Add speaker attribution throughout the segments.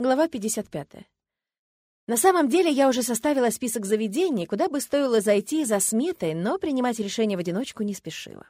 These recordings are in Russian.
Speaker 1: Глава 55. На самом деле я уже составила список заведений, куда бы стоило зайти за сметой, но принимать решение в одиночку не спешила.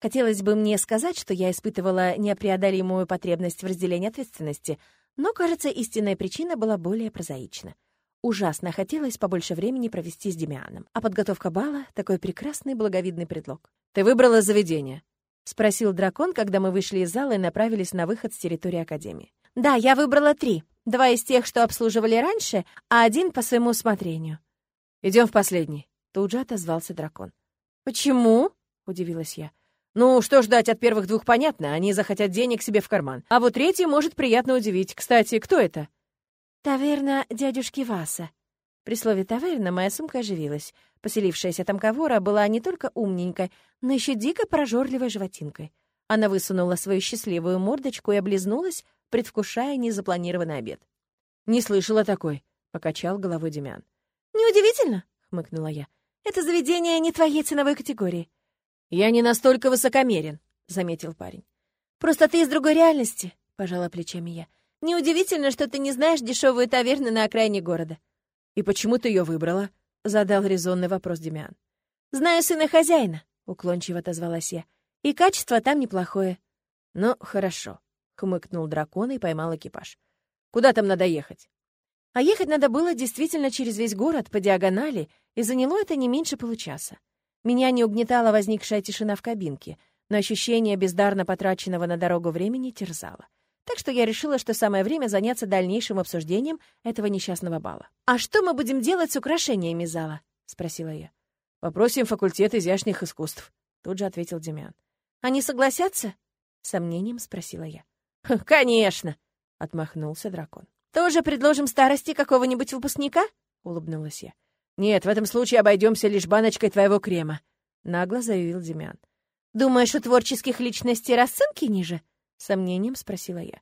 Speaker 1: Хотелось бы мне сказать, что я испытывала непреодолимую потребность в разделении ответственности, но, кажется, истинная причина была более прозаична. Ужасно хотелось побольше времени провести с Демианом, а подготовка бала — такой прекрасный благовидный предлог.
Speaker 2: «Ты выбрала заведение?»
Speaker 1: — спросил дракон, когда мы вышли из зала и направились на выход с территории Академии. «Да, я выбрала три. Два из тех, что обслуживали раньше, а один по своему усмотрению».
Speaker 2: Идем в последний», — тут же отозвался дракон.
Speaker 1: «Почему?» — удивилась я.
Speaker 2: «Ну, что ждать от первых двух, понятно. Они захотят денег себе в карман. А вот третий может приятно удивить. Кстати, кто это?»
Speaker 1: «Таверна дядюшки Васа». При слове «таверна» моя сумка оживилась. Поселившаяся там ковора была не только умненькой, но еще дико прожорливой животинкой. Она высунула свою счастливую мордочку и облизнулась, предвкушая незапланированный обед.
Speaker 2: «Не слышала такой», — покачал головой Демян.
Speaker 1: «Неудивительно», — хмыкнула я. «Это заведение не твоей ценовой категории».
Speaker 2: «Я не настолько высокомерен», — заметил парень.
Speaker 1: «Просто ты из другой реальности», — пожала плечами я. «Неудивительно, что ты не знаешь дешевую таверну на окраине города».
Speaker 2: «И почему ты ее выбрала?» — задал резонный вопрос Демян.
Speaker 1: «Знаю сына хозяина», — уклончиво отозвалась я. «И качество там неплохое».
Speaker 2: «Ну, хорошо», хмыкнул дракон и поймал экипаж. «Куда там надо ехать?»
Speaker 1: А ехать надо было действительно через весь город по диагонали, и заняло это не меньше получаса. Меня не угнетала возникшая тишина в кабинке, но ощущение бездарно потраченного на дорогу времени терзало. Так что я решила, что самое время заняться дальнейшим обсуждением этого несчастного бала. «А что мы будем делать с украшениями зала?» — спросила я.
Speaker 2: «Попросим факультет изящных искусств», — тут же ответил Демян.
Speaker 1: «Они согласятся?» — сомнением спросила я.
Speaker 2: «Конечно!» — отмахнулся дракон.
Speaker 1: «Тоже предложим старости какого-нибудь выпускника?» — улыбнулась я.
Speaker 2: «Нет, в этом случае обойдемся лишь баночкой твоего крема», — нагло заявил Демян.
Speaker 1: «Думаешь, у творческих личностей расценки ниже?» — сомнением спросила я.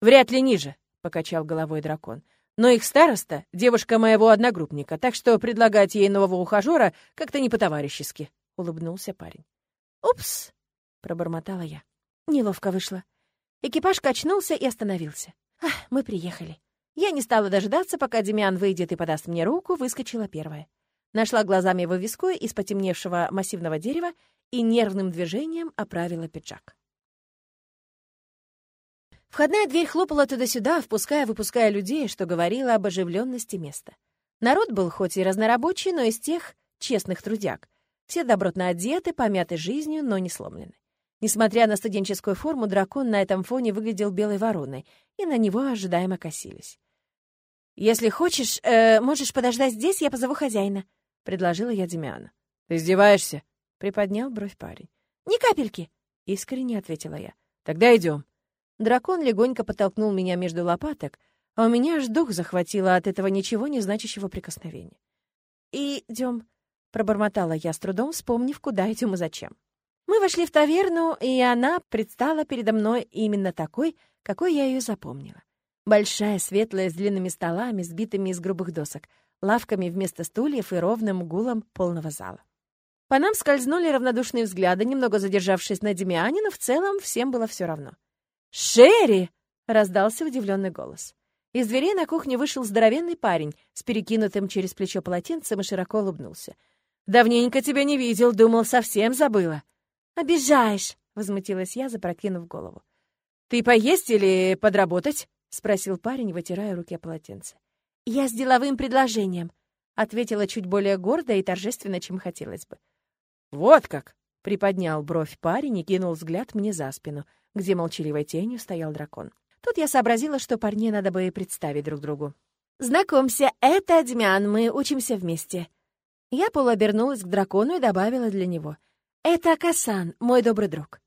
Speaker 2: «Вряд ли ниже», — покачал головой дракон. «Но их староста — девушка моего одногруппника, так что предлагать ей нового ухажера как-то не по-товарищески», — улыбнулся парень.
Speaker 1: «Упс», — пробормотала я. Неловко вышло. Экипаж качнулся и остановился. Ах, мы приехали. Я не стала дожидаться, пока Демиан выйдет и подаст мне руку, выскочила первая. Нашла глазами вывеску из потемневшего массивного дерева и нервным движением оправила пиджак. Входная дверь хлопала туда-сюда, впуская-выпуская людей, что говорило об оживленности места. Народ был хоть и разнорабочий, но из тех честных трудяг. Все добротно одеты, помяты жизнью, но не сломлены. Несмотря на студенческую форму, дракон на этом фоне выглядел белой вороной, и на него ожидаемо косились. «Если хочешь, э, можешь подождать здесь, я позову хозяина», — предложила я Демиану.
Speaker 2: «Ты издеваешься?»
Speaker 1: — приподнял бровь парень. «Ни капельки!» — искренне ответила я.
Speaker 2: «Тогда идем.
Speaker 1: Дракон легонько подтолкнул меня между лопаток, а у меня аж дух захватило от этого ничего не значащего прикосновения. «Идем», — пробормотала я с трудом, вспомнив, куда идем и зачем. Мы вошли в таверну, и она предстала передо мной именно такой, какой я ее запомнила. Большая, светлая, с длинными столами, сбитыми из грубых досок, лавками вместо стульев и ровным гулом полного зала. По нам скользнули равнодушные взгляды, немного задержавшись на Демиане, но в целом всем было все равно. «Шерри!» — раздался удивленный голос. Из дверей на кухню вышел здоровенный парень с перекинутым через плечо полотенцем и широко улыбнулся. «Давненько тебя не видел, думал, совсем забыла». «Обижаешь!» — возмутилась я, запрокинув голову. «Ты поесть или подработать?» — спросил парень, вытирая руки о полотенце. «Я с деловым предложением», — ответила чуть более гордо и торжественно, чем хотелось бы.
Speaker 2: «Вот как!» — приподнял бровь парень и кинул взгляд мне за спину, где молчаливой тенью стоял дракон.
Speaker 1: Тут я сообразила, что парней надо бы и представить друг другу. «Знакомься, это Адмиан, мы учимся вместе». Я полуобернулась к дракону и добавила для него — «Это Касан, мой добрый друг».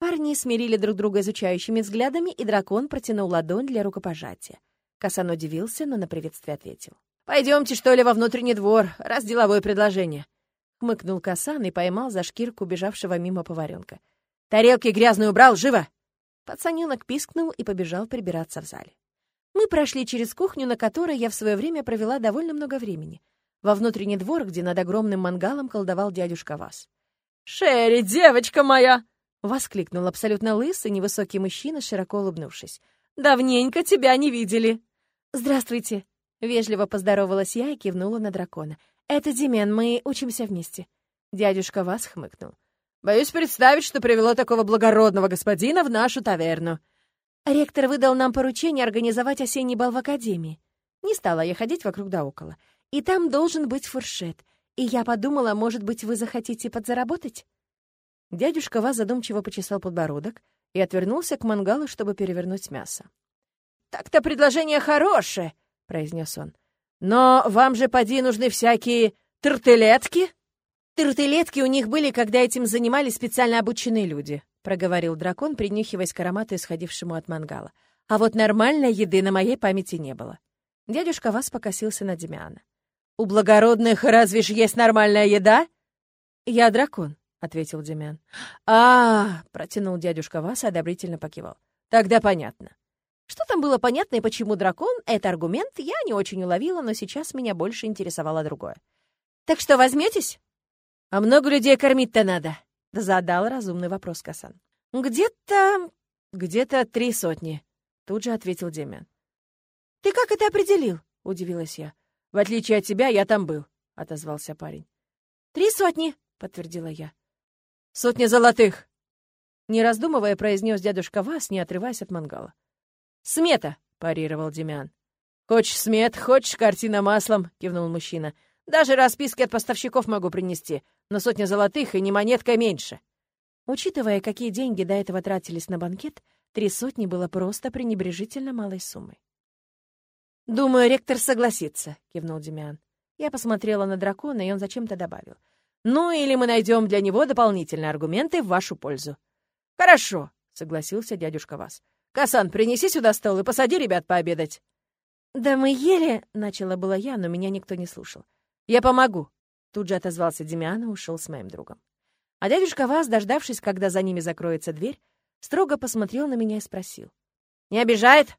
Speaker 1: Парни смирили друг друга изучающими взглядами, и дракон протянул ладонь для рукопожатия. Касан удивился, но на приветствие ответил.
Speaker 2: «Пойдемте, что ли, во внутренний двор, раз деловое предложение».
Speaker 1: Хмыкнул Касан и поймал за шкирку бежавшего мимо поваренка.
Speaker 2: «Тарелки грязные убрал, живо!»
Speaker 1: Пацаненок пискнул и побежал прибираться в зале. Мы прошли через кухню, на которой я в свое время провела довольно много времени. Во внутренний двор, где над огромным мангалом колдовал дядюшка Вас.
Speaker 2: «Шерри, девочка моя!»
Speaker 1: — воскликнул абсолютно лысый невысокий мужчина, широко улыбнувшись. «Давненько тебя не видели!» «Здравствуйте!» — вежливо поздоровалась я и кивнула на дракона. «Это Димен, мы учимся вместе». Дядюшка Вас хмыкнул.
Speaker 2: «Боюсь представить, что привело такого благородного господина в нашу таверну».
Speaker 1: Ректор выдал нам поручение организовать осенний бал в академии. Не стала я ходить вокруг да около. И там должен быть фуршет. И я подумала, может быть, вы захотите подзаработать? Дядюшка Вас задумчиво почесал подбородок и отвернулся к мангалу, чтобы перевернуть мясо.
Speaker 2: «Так-то предложение хорошее», — произнес он. «Но вам же, поди, нужны всякие тартелетки?»
Speaker 1: «Тартелетки у них были, когда этим занимались специально обученные люди», — проговорил дракон, принюхиваясь к аромату, исходившему от мангала. «А вот нормальной еды на моей памяти не было». Дядюшка Вас покосился на Демиана.
Speaker 2: «У благородных разве ж есть нормальная еда?»
Speaker 1: «Я дракон», — ответил Демиан.
Speaker 2: а, протянул дядюшка Вас и одобрительно покивал. «Тогда понятно».
Speaker 1: Что там было понятно и почему дракон — это аргумент, я не очень уловила, но сейчас меня больше интересовало другое. «Так что, возьметесь?»
Speaker 2: «А много людей кормить-то надо?»
Speaker 1: — задал разумный вопрос Касан.
Speaker 2: «Где-то... где-то три сотни», — тут же ответил Демян.
Speaker 1: «Ты как это определил?» — удивилась я.
Speaker 2: «В отличие от тебя, я там был», — отозвался парень.
Speaker 1: «Три сотни», — подтвердила я.
Speaker 2: «Сотни золотых!»
Speaker 1: Не раздумывая, произнес дядюшка Вас, не отрываясь от мангала.
Speaker 2: «Смета!» — парировал Демян. «Хочешь смет, хочешь картина маслом», — кивнул мужчина. «Даже расписки от поставщиков могу принести, но сотня золотых и не монетка меньше».
Speaker 1: Учитывая, какие деньги до этого тратились на банкет, три сотни было просто пренебрежительно малой суммой.
Speaker 2: «Думаю, ректор согласится», — кивнул Демян.
Speaker 1: Я посмотрела на дракона, и он зачем-то добавил.
Speaker 2: Ну, или мы найдем для него дополнительные аргументы в вашу пользу. Хорошо, согласился дядюшка Вас. Касан, принеси сюда стол и посади ребят пообедать.
Speaker 1: Да мы ели, начала была я, но меня никто не слушал.
Speaker 2: Я помогу.
Speaker 1: Тут же отозвался Демиан и ушел с моим другом. А дядюшка Вас, дождавшись, когда за ними закроется дверь, строго посмотрел на меня и спросил.
Speaker 2: «Не обижает?»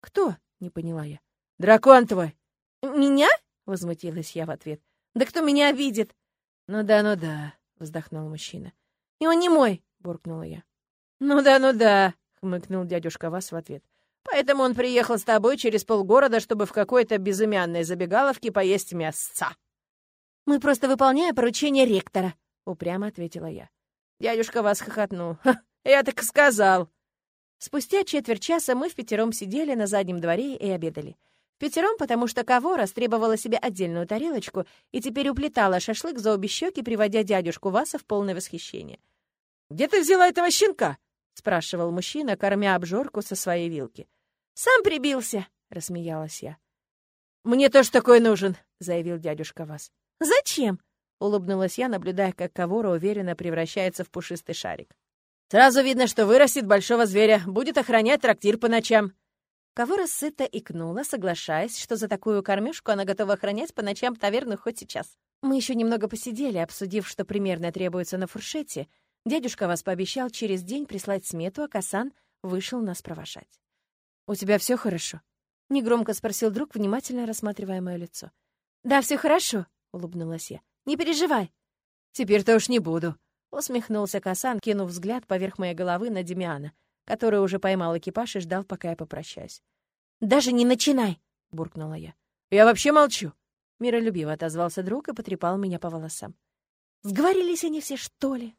Speaker 1: «Кто?» — не поняла я.
Speaker 2: «Дракон твой!»
Speaker 1: «Меня?» — возмутилась я в ответ. «Да кто меня обидит?»
Speaker 2: «Ну да, ну да», — вздохнул мужчина.
Speaker 1: «И он не мой», — буркнула я.
Speaker 2: «Ну да, ну да», — хмыкнул дядюшка Вас в ответ. «Поэтому он приехал с тобой через полгорода, чтобы в какой-то безымянной забегаловке поесть мясца».
Speaker 1: «Мы просто выполняем поручение ректора», — упрямо ответила я.
Speaker 2: Дядюшка Вас хохотнул. «Ха, я так сказал».
Speaker 1: Спустя четверть часа мы в пятером сидели на заднем дворе и обедали. Пятером, потому что Кавора требовала себе отдельную тарелочку и теперь уплетала шашлык за обе щеки, приводя дядюшку Васа в полное восхищение.
Speaker 2: «Где ты взяла этого щенка?»
Speaker 1: — спрашивал мужчина, кормя обжорку со своей вилки. «Сам прибился!» — рассмеялась я.
Speaker 2: «Мне тоже такой нужен!» — заявил дядюшка Вас.
Speaker 1: «Зачем?» — улыбнулась я, наблюдая, как Кавора уверенно превращается в пушистый шарик.
Speaker 2: «Сразу видно, что вырастет большого зверя, будет охранять трактир по ночам»,
Speaker 1: Кавора сыто икнула, соглашаясь, что за такую кормежку она готова охранять по ночам таверну хоть сейчас. Мы еще немного посидели, обсудив, что примерно требуется на фуршете. Дядюшка вас пообещал через день прислать смету, а Касан вышел нас провожать.
Speaker 2: «У тебя все хорошо?»
Speaker 1: — негромко спросил друг, внимательно рассматривая мое лицо. «Да, все хорошо», — улыбнулась я. «Не переживай».
Speaker 2: «Теперь-то уж не буду», —
Speaker 1: усмехнулся Касан, кинув взгляд поверх моей головы на Демиана — который уже поймал экипаж и ждал, пока я попрощаюсь. «Даже не начинай!» — буркнула я.
Speaker 2: «Я вообще молчу!»
Speaker 1: Миролюбиво отозвался друг и потрепал меня по волосам. «Сговорились они все, что ли?»